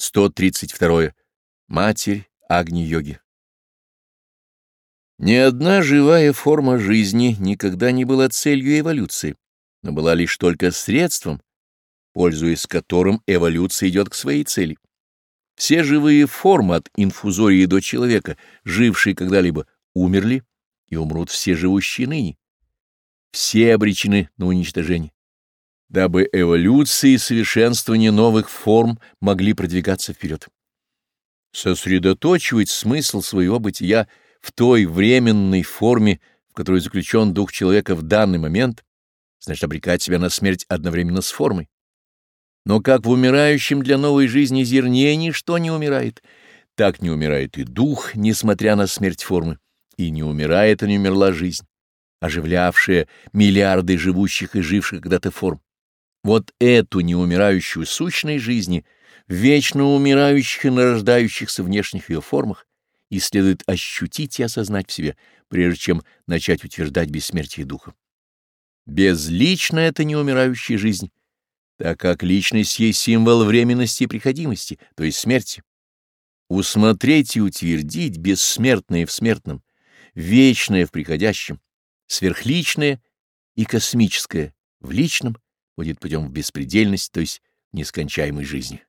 132. Матерь Агни-йоги. Ни одна живая форма жизни никогда не была целью эволюции, но была лишь только средством, пользуясь которым эволюция идет к своей цели. Все живые формы от инфузории до человека, жившие когда-либо, умерли, и умрут все живущие ныне. Все обречены на уничтожение дабы эволюции и совершенствование новых форм могли продвигаться вперед. Сосредоточивать смысл своего бытия в той временной форме, в которой заключен дух человека в данный момент, значит обрекать себя на смерть одновременно с формой. Но как в умирающем для новой жизни зерне ничто не умирает, так не умирает и дух, несмотря на смерть формы, и не умирает и не умерла жизнь, оживлявшая миллиарды живущих и живших когда-то форм. Вот эту неумирающую сущность жизни, вечно умирающих и нарождающихся внешних ее формах, и следует ощутить и осознать в себе, прежде чем начать утверждать бессмертие духа. Безлично это неумирающая жизнь, так как личность есть символ временности и приходимости, то есть смерти. Усмотреть и утвердить бессмертное в смертном, вечное в приходящем, сверхличное и космическое в личном — будет путем в беспредельность, то есть нескончаемой жизни.